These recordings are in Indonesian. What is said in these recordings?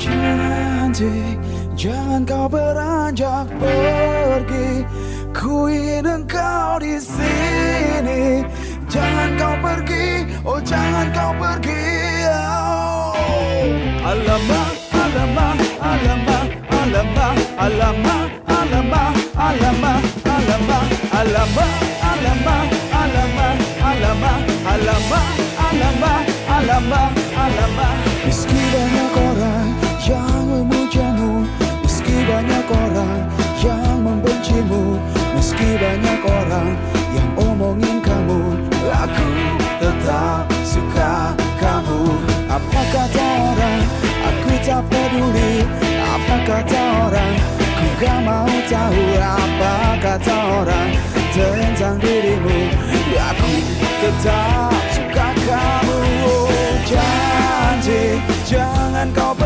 Cantik, jangan kau beranjak pergi. Ku ingin engkau di sini. Jangan kau pergi, oh jangan kau pergi. Oh. Alamak, alamak, alamak, alamak, alamak, alamak, alamak, alamak, alamak, alamak, alamak, banyak orang yang membencimu, meski banyak orang yang omongin kamu, aku tetap suka kamu. Apa kata orang? Aku tak peduli. Apa kata orang? Ku gak mau tahu apa kata orang tentang dirimu. Aku tetap suka kamu. Oh, janji, jangan kau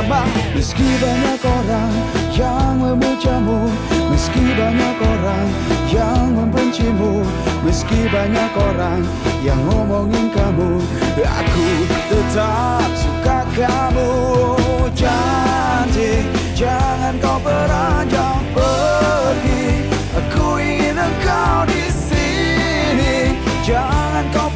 alamak. Meski banyak orang yang memujamu, meski banyak orang yang membencimu, meski banyak orang yang ngomongin kamu, aku tetap suka kamu. Cantik, jangan kau beranjak pergi. Aku ingin engkau di sini. Jangan kau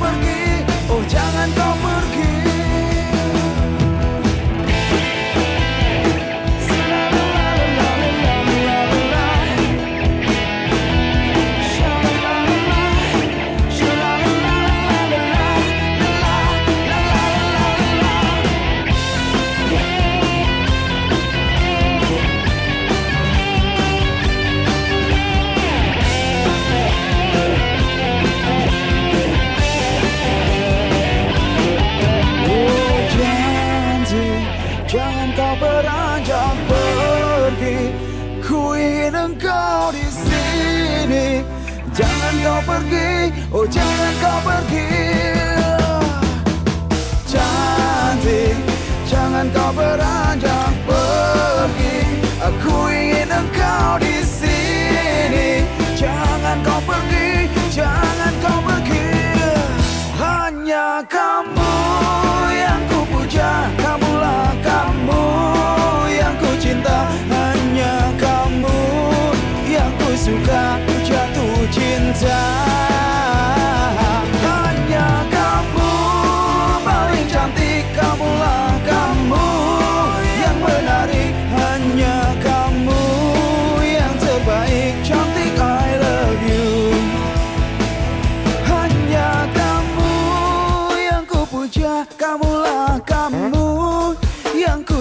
jangan kau beranjak pergi. Ku ingin engkau di sini. Jangan kau pergi, oh jangan kau pergi. Cantik, jangan kau beranjak pergi. Aku ingin engkau di sini. Jangan kau pergi, jangan kau pergi. Hanya kamu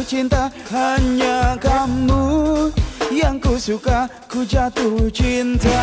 cinta. Hanya kamu yang ku suka, ku jatuh cinta.